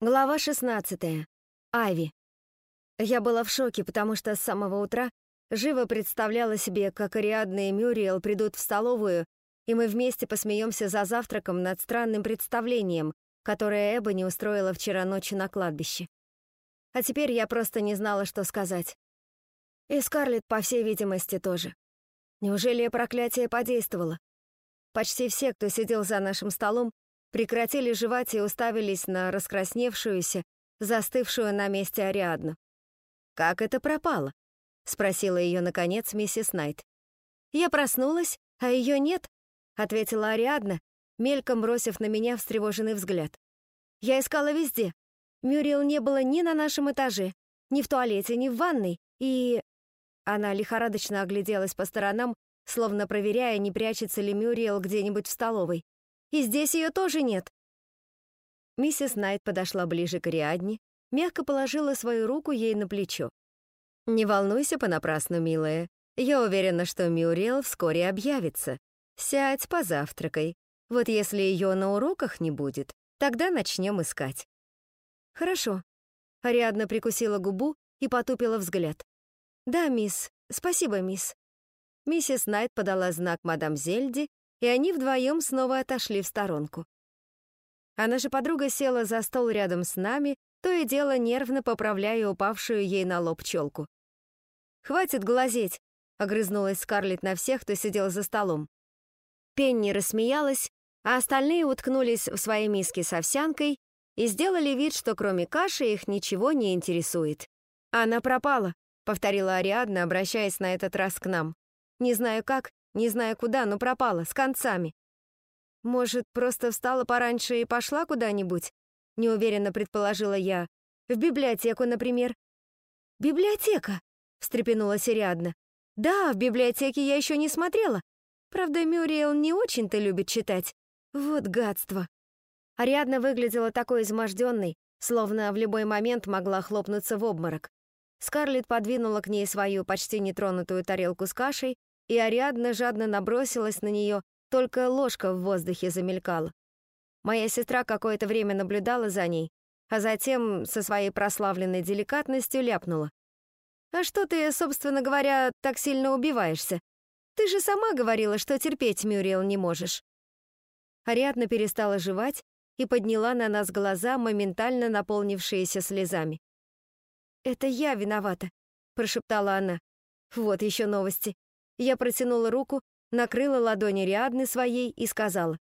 Глава 16. Айви. Я была в шоке, потому что с самого утра живо представляла себе, как Ариадна и Мюриел придут в столовую, и мы вместе посмеемся за завтраком над странным представлением, которое Эба не устроила вчера ночью на кладбище. А теперь я просто не знала, что сказать. И Скарлетт, по всей видимости, тоже. Неужели проклятие подействовало? Почти все, кто сидел за нашим столом, прекратили жевать и уставились на раскрасневшуюся, застывшую на месте Ариадну. «Как это пропало?» — спросила ее, наконец, миссис Найт. «Я проснулась, а ее нет», — ответила Ариадна, мельком бросив на меня встревоженный взгляд. «Я искала везде. Мюрриел не было ни на нашем этаже, ни в туалете, ни в ванной, и...» Она лихорадочно огляделась по сторонам, словно проверяя, не прячется ли Мюрриел где-нибудь в столовой. И здесь ее тоже нет». Миссис Найт подошла ближе к Ариадне, мягко положила свою руку ей на плечо. «Не волнуйся понапрасну, милая. Я уверена, что Мюриел вскоре объявится. Сядь, позавтракай. Вот если ее на уроках не будет, тогда начнем искать». «Хорошо». Ариадна прикусила губу и потупила взгляд. «Да, мисс. Спасибо, мисс». Миссис Найт подала знак мадам Зельди, и они вдвоем снова отошли в сторонку. А наша подруга села за стол рядом с нами, то и дело нервно поправляя упавшую ей на лоб челку. «Хватит глазеть!» — огрызнулась Скарлетт на всех, кто сидел за столом. Пенни рассмеялась, а остальные уткнулись в свои миски с овсянкой и сделали вид, что кроме каши их ничего не интересует. «Она пропала», — повторила Ариадна, обращаясь на этот раз к нам. «Не знаю как, не знаю куда, но пропала, с концами. Может, просто встала пораньше и пошла куда-нибудь? Неуверенно предположила я. В библиотеку, например. Библиотека, встрепенулась Ариадна. Да, в библиотеке я еще не смотрела. Правда, Мюриел не очень-то любит читать. Вот гадство. Ариадна выглядела такой изможденной, словно в любой момент могла хлопнуться в обморок. Скарлетт подвинула к ней свою почти нетронутую тарелку с кашей и Ариадна жадно набросилась на нее, только ложка в воздухе замелькала. Моя сестра какое-то время наблюдала за ней, а затем со своей прославленной деликатностью ляпнула. «А что ты, собственно говоря, так сильно убиваешься? Ты же сама говорила, что терпеть Мюриел не можешь». Ариадна перестала жевать и подняла на нас глаза, моментально наполнившиеся слезами. «Это я виновата», — прошептала она. «Вот еще новости. Я протянула руку, накрыла ладони Риадны своей и сказала.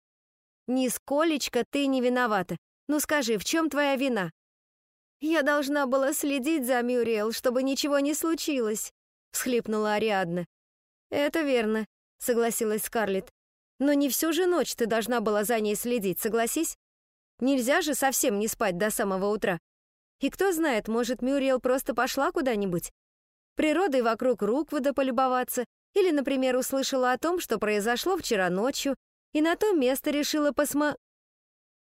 «Нисколечко ты не виновата. Ну скажи, в чем твоя вина?» «Я должна была следить за Мюриэл, чтобы ничего не случилось», — всхлипнула Ариадна. «Это верно», — согласилась Скарлетт. «Но не всю же ночь ты должна была за ней следить, согласись? Нельзя же совсем не спать до самого утра. И кто знает, может, Мюриэл просто пошла куда-нибудь? Природой вокруг рук полюбоваться или, например, услышала о том, что произошло вчера ночью, и на то место решила посма...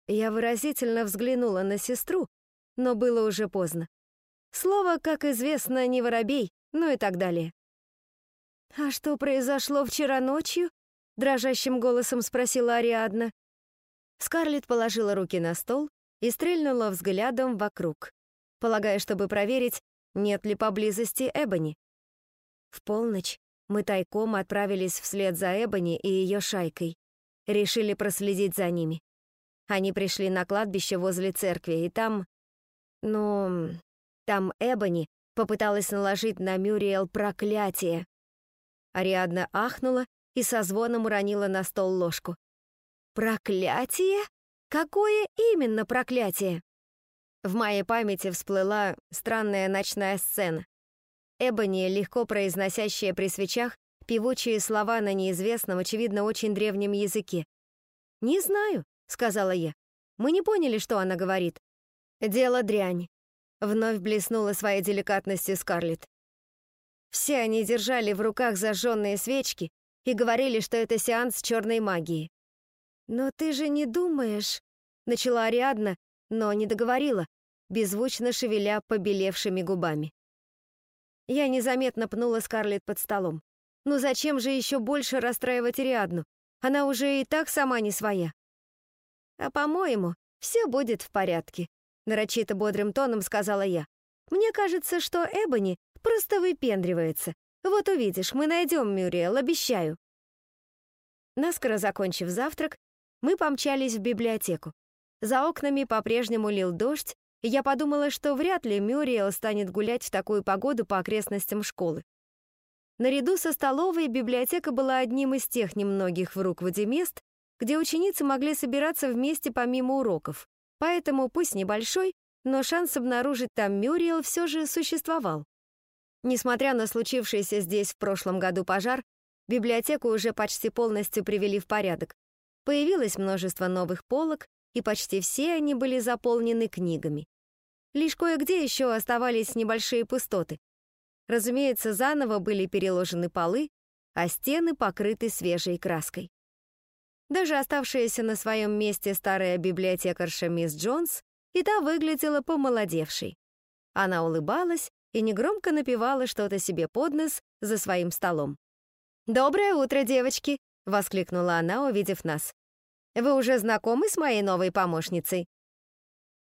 Я выразительно взглянула на сестру, но было уже поздно. Слово, как известно, не воробей, ну и так далее. «А что произошло вчера ночью?» — дрожащим голосом спросила Ариадна. Скарлетт положила руки на стол и стрельнула взглядом вокруг, полагая, чтобы проверить, нет ли поблизости Эбони. В полночь мы тайком отправились вслед за Эбони и ее шайкой. Решили проследить за ними. Они пришли на кладбище возле церкви, и там... Ну... Там Эбони попыталась наложить на Мюриэл проклятие. Ариадна ахнула и со звоном уронила на стол ложку. «Проклятие? Какое именно проклятие?» В моей памяти всплыла странная ночная сцена. Эбони, легко произносящая при свечах певучие слова на неизвестном, очевидно, очень древнем языке. «Не знаю», — сказала я. «Мы не поняли, что она говорит». «Дело дрянь», — вновь блеснула своей деликатностью Скарлетт. Все они держали в руках зажженные свечки и говорили, что это сеанс черной магии. «Но ты же не думаешь...» — начала Ариадна, но не договорила, беззвучно шевеля побелевшими губами. Я незаметно пнула Скарлетт под столом. Ну зачем же еще больше расстраивать Риадну? Она уже и так сама не своя. А по-моему, все будет в порядке, нарочито бодрым тоном сказала я. «Мне кажется, что Эбони просто выпендривается. Вот увидишь, мы найдем Мюриэл, обещаю». Наскоро закончив завтрак, мы помчались в библиотеку. За окнами по-прежнему лил дождь, я подумала, что вряд ли Мюриэл станет гулять в такую погоду по окрестностям школы. Наряду со столовой библиотека была одним из тех немногих в Рукводе мест, где ученицы могли собираться вместе помимо уроков. Поэтому, пусть небольшой, но шанс обнаружить там Мюриэл все же существовал. Несмотря на случившийся здесь в прошлом году пожар, библиотеку уже почти полностью привели в порядок. Появилось множество новых полок, и почти все они были заполнены книгами. Лишь кое-где еще оставались небольшие пустоты. Разумеется, заново были переложены полы, а стены покрыты свежей краской. Даже оставшаяся на своем месте старая библиотекарша мисс Джонс и та выглядела помолодевшей. Она улыбалась и негромко напевала что-то себе под нос за своим столом. «Доброе утро, девочки!» — воскликнула она, увидев нас. «Вы уже знакомы с моей новой помощницей?»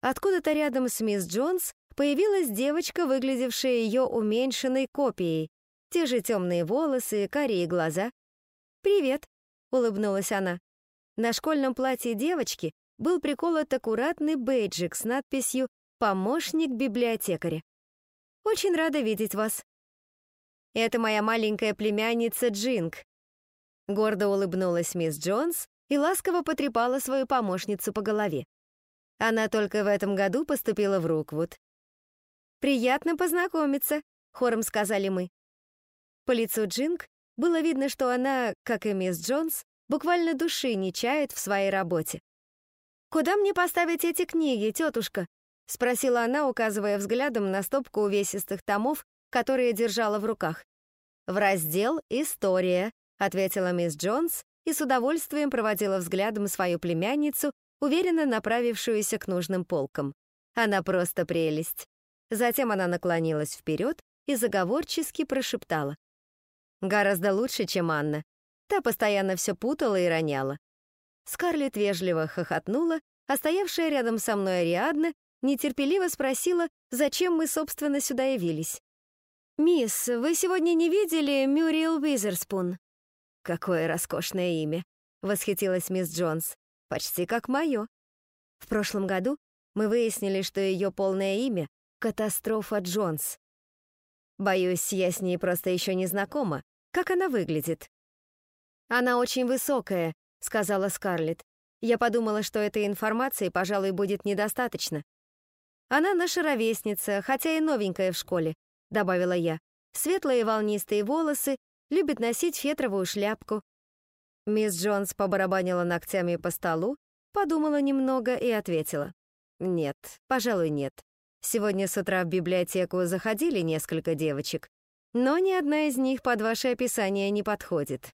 Откуда-то рядом с мисс Джонс появилась девочка, выглядевшая ее уменьшенной копией. Те же темные волосы, карие глаза. «Привет», — улыбнулась она. На школьном платье девочки был приколот аккуратный бейджик с надписью «Помощник библиотекаря». «Очень рада видеть вас». «Это моя маленькая племянница Джинг». Гордо улыбнулась мисс Джонс и ласково потрепала свою помощницу по голове. Она только в этом году поступила в Руквуд. «Приятно познакомиться», — хором сказали мы. По лицу Джинг было видно, что она, как и мисс Джонс, буквально души не чает в своей работе. «Куда мне поставить эти книги, тетушка?» — спросила она, указывая взглядом на стопку увесистых томов, которые держала в руках. «В раздел «История», — ответила мисс Джонс и с удовольствием проводила взглядом свою племянницу, уверенно направившуюся к нужным полкам. Она просто прелесть. Затем она наклонилась вперед и заговорчески прошептала. «Гораздо лучше, чем Анна. Та постоянно все путала и роняла». Скарлетт вежливо хохотнула, а стоявшая рядом со мной Ариадна нетерпеливо спросила, зачем мы, собственно, сюда явились. «Мисс, вы сегодня не видели Мюриэл Уизерспун?» «Какое роскошное имя!» — восхитилась мисс Джонс. «Почти как мое». В прошлом году мы выяснили, что ее полное имя Катастрофа Джонс. Боюсь, я с ней просто еще не знакома. Как она выглядит? Она очень высокая, сказала Скарлетт. Я подумала, что этой информации, пожалуй, будет недостаточно. Она наша ровесница, хотя и новенькая в школе, добавила я. Светлые волнистые волосы, любит носить фетровую шляпку. Мисс Джонс побарабанила ногтями по столу, подумала немного и ответила. «Нет, пожалуй, нет. Сегодня с утра в библиотеку заходили несколько девочек, но ни одна из них под ваше описание не подходит.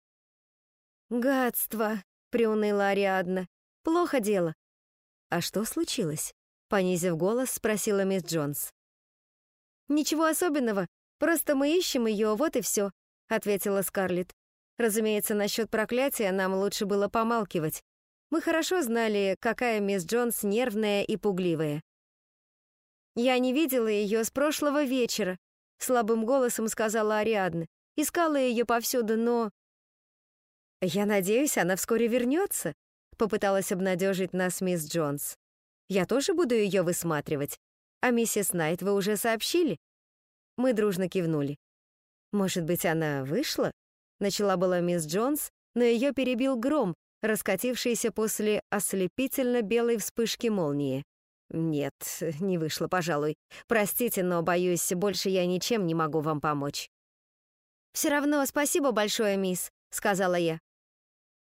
«Гадство!» — приуныла Ариадна. «Плохо дело». «А что случилось?» — понизив голос, спросила мисс Джонс. «Ничего особенного, просто мы ищем ее, вот и все», — ответила Скарлетт. Разумеется, насчет проклятия нам лучше было помалкивать. Мы хорошо знали, какая мисс Джонс нервная и пугливая. «Я не видела ее с прошлого вечера», — слабым голосом сказала Ариадна. «Искала ее повсюду, но...» «Я надеюсь, она вскоре вернется», — попыталась обнадежить нас мисс Джонс. «Я тоже буду ее высматривать. А миссис Найт вы уже сообщили?» Мы дружно кивнули. «Может быть, она вышла?» — начала была мисс Джонс, но ее перебил гром, раскатившийся после ослепительно белой вспышки молнии. «Нет, не вышло, пожалуй. Простите, но, боюсь, больше я ничем не могу вам помочь». «Все равно спасибо большое, мисс», — сказала я.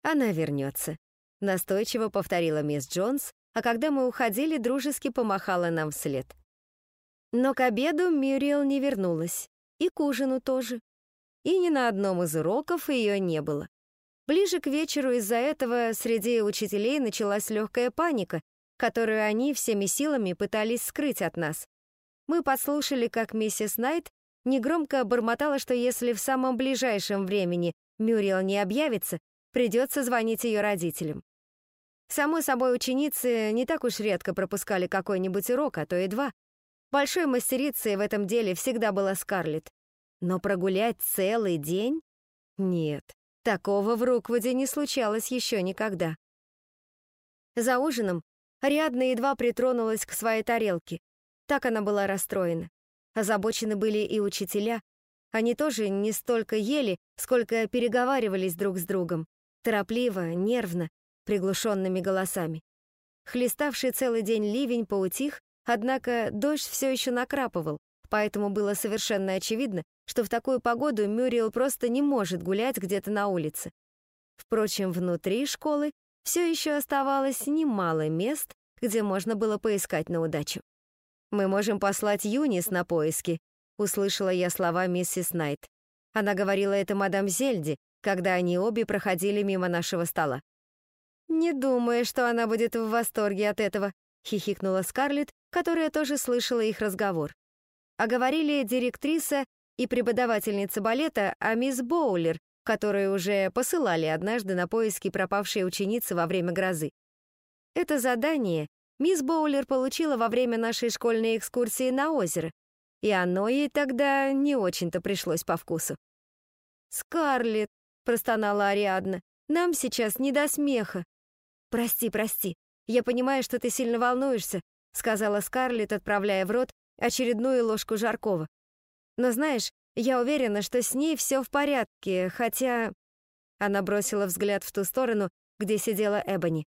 «Она вернется», — настойчиво повторила мисс Джонс, а когда мы уходили, дружески помахала нам вслед. Но к обеду Мюриел не вернулась, и к ужину тоже. И ни на одном из уроков ее не было. Ближе к вечеру из-за этого среди учителей началась легкая паника, которую они всеми силами пытались скрыть от нас. Мы подслушали, как миссис Найт негромко бормотала, что если в самом ближайшем времени Мюрриел не объявится, придется звонить ее родителям. Само собой, ученицы не так уж редко пропускали какой-нибудь урок, а то и два. Большой мастерицей в этом деле всегда была Скарлетт. Но прогулять целый день? Нет, такого в Руквуде не случалось еще никогда. За ужином Ариадна едва притронулась к своей тарелке. Так она была расстроена. Озабочены были и учителя. Они тоже не столько ели, сколько переговаривались друг с другом. Торопливо, нервно, приглушенными голосами. Хлеставший целый день ливень поутих, однако дождь все еще накрапывал, поэтому было совершенно очевидно, что в такую погоду Мюриел просто не может гулять где-то на улице. Впрочем, внутри школы все еще оставалось немало мест, где можно было поискать на удачу. «Мы можем послать Юнис на поиски», — услышала я слова миссис Найт. Она говорила это мадам Зельди, когда они обе проходили мимо нашего стола. «Не думаю, что она будет в восторге от этого», — хихикнула Скарлетт, которая тоже слышала их разговор. А говорили директриса и преподавательница балета, а мисс Боулер, которую уже посылали однажды на поиски пропавшей ученицы во время грозы. Это задание мисс Боулер получила во время нашей школьной экскурсии на озеро, и оно ей тогда не очень-то пришлось по вкусу. «Скарлетт», — простонала Ариадна, — «нам сейчас не до смеха». «Прости, прости. Я понимаю, что ты сильно волнуешься», сказала Скарлетт, отправляя в рот очередную ложку жаркого. «Но знаешь, я уверена, что с ней все в порядке, хотя...» Она бросила взгляд в ту сторону, где сидела Эбони.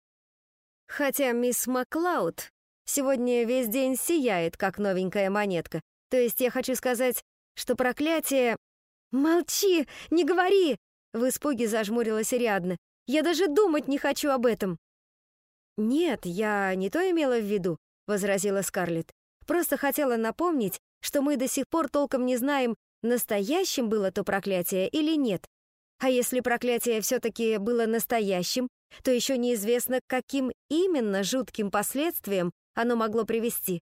«Хотя мисс Маклауд сегодня весь день сияет, как новенькая монетка. То есть я хочу сказать, что проклятие...» «Молчи! Не говори!» В испуге зажмурилась Ариадна. «Я даже думать не хочу об этом!» «Нет, я не то имела в виду», — возразила Скарлетт. «Просто хотела напомнить, что мы до сих пор толком не знаем, настоящим было то проклятие или нет. А если проклятие все-таки было настоящим, то еще неизвестно, к каким именно жутким последствиям оно могло привести.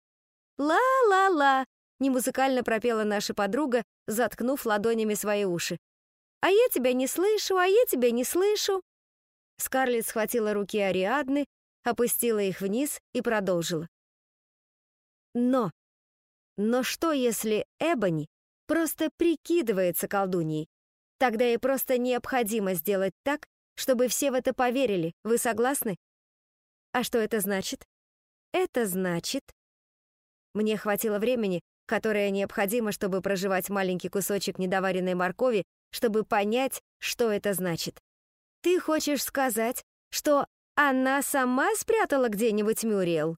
«Ла-ла-ла!» — немузыкально пропела наша подруга, заткнув ладонями свои уши. «А я тебя не слышу, а я тебя не слышу!» Скарлетт схватила руки Ариадны опустила их вниз и продолжила. Но, но что если Эбони просто прикидывается колдуньей? Тогда ей просто необходимо сделать так, чтобы все в это поверили. Вы согласны? А что это значит? Это значит... Мне хватило времени, которое необходимо, чтобы проживать маленький кусочек недоваренной моркови, чтобы понять, что это значит. Ты хочешь сказать, что она сама спрятала где-нибудь Мюриэл?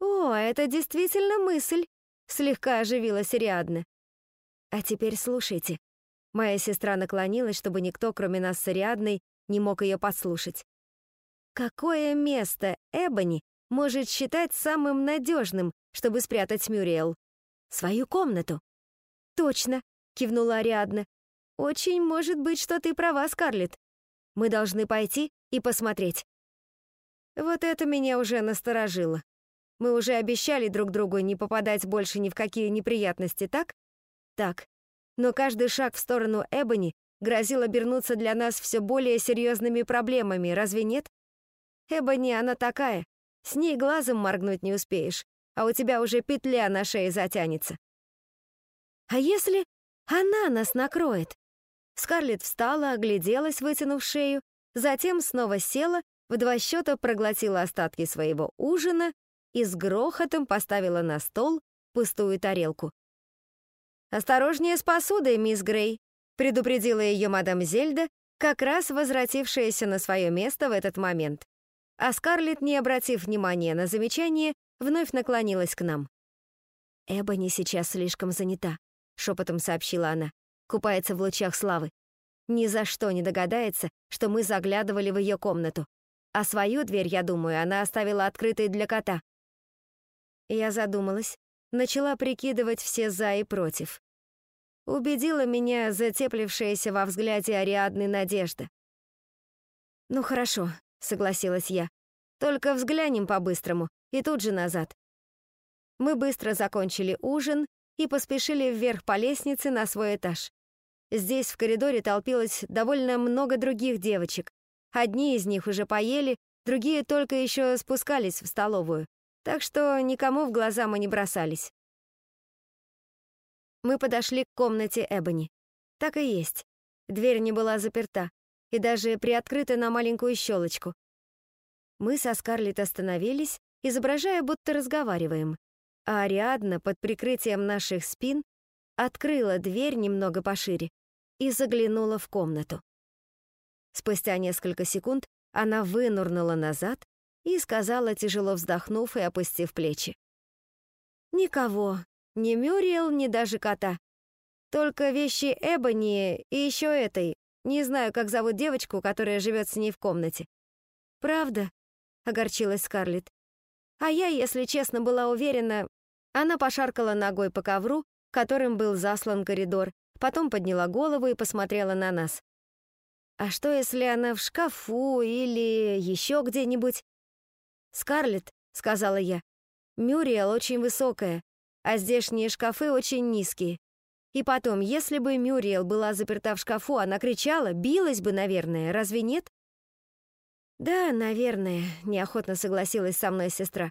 О, это действительно мысль, слегка оживилась Ариадна. А теперь слушайте. Моя сестра наклонилась, чтобы никто, кроме нас с Ариадной, не мог ее подслушать. Какое место Эбони может считать самым надежным, чтобы спрятать Мюриэл? Свою комнату. Точно, кивнула Ариадна. Очень может быть, что ты права, Скарлетт. Мы должны пойти и посмотреть. Вот это меня уже насторожило. Мы уже обещали друг другу не попадать больше ни в какие неприятности, так? Так. Но каждый шаг в сторону Эбони грозил обернуться для нас все более серьезными проблемами, разве нет? Эбони, она такая. С ней глазом моргнуть не успеешь, а у тебя уже петля на шее затянется. А если она нас накроет? Скарлетт встала, огляделась, вытянув шею, Затем снова села, в два счета проглотила остатки своего ужина и с грохотом поставила на стол пустую тарелку. «Осторожнее с посудой, мисс Грей», предупредила ее мадам Зельда, как раз возвратившаяся на свое место в этот момент. А Скарлетт, не обратив внимания на замечание, вновь наклонилась к нам. «Эбони сейчас слишком занята», — шепотом сообщила она. «Купается в лучах славы. Ни за что не догадается, что мы заглядывали в ее комнату. А свою дверь, я думаю, она оставила открытой для кота. Я задумалась, начала прикидывать все «за» и «против». Убедила меня затеплившаяся во взгляде Ариадны надежда. «Ну хорошо», — согласилась я. «Только взглянем по-быстрому, и тут же назад». Мы быстро закончили ужин и поспешили вверх по лестнице на свой этаж. Здесь в коридоре толпилось довольно много других девочек. Одни из них уже поели, Другие только еще спускались в столовую, так что никому в глаза мы не бросались. Мы подошли к комнате Эбони. Так и есть. Дверь не была заперта и даже приоткрыта на маленькую щелочку. Мы со Скарлетт остановились, изображая, будто разговариваем, а Ариадна под прикрытием наших спин открыла дверь немного пошире и заглянула в комнату. Спустя несколько секунд она вынурнула назад и сказала, тяжело вздохнув и опустив плечи. «Никого, ни Мюриел, ни даже кота. Только вещи Эбони и еще этой. Не знаю, как зовут девочку, которая живет с ней в комнате». «Правда?» — огорчилась Скарлетт. А я, если честно, была уверена... Она пошаркала ногой по ковру, которым был заслан коридор, потом подняла голову и посмотрела на нас. А что, если она в шкафу или еще где-нибудь? «Скарлетт», — сказала я, — «Мюриел очень высокая, а здешние шкафы очень низкие. И потом, если бы Мюриел была заперта в шкафу, она кричала, билась бы, наверное, разве нет?» «Да, наверное», — неохотно согласилась со мной сестра.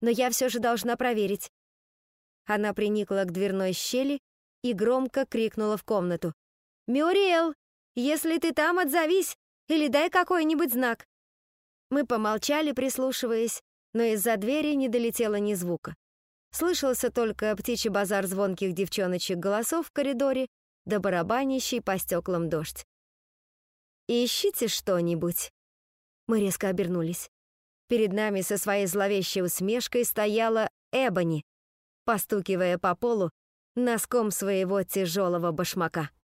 «Но я все же должна проверить». Она приникла к дверной щели и громко крикнула в комнату. «Мюриел, если ты там, отзовись или дай какой-нибудь знак». Мы помолчали, прислушиваясь, но из-за двери не долетело ни звука. Слышался только птичий базар звонких девчоночек голосов в коридоре да барабанящий по стеклам дождь. «Ищите что-нибудь». Мы резко обернулись. Перед нами со своей зловещей усмешкой стояла Эбони, постукивая по полу носком своего тяжелого башмака.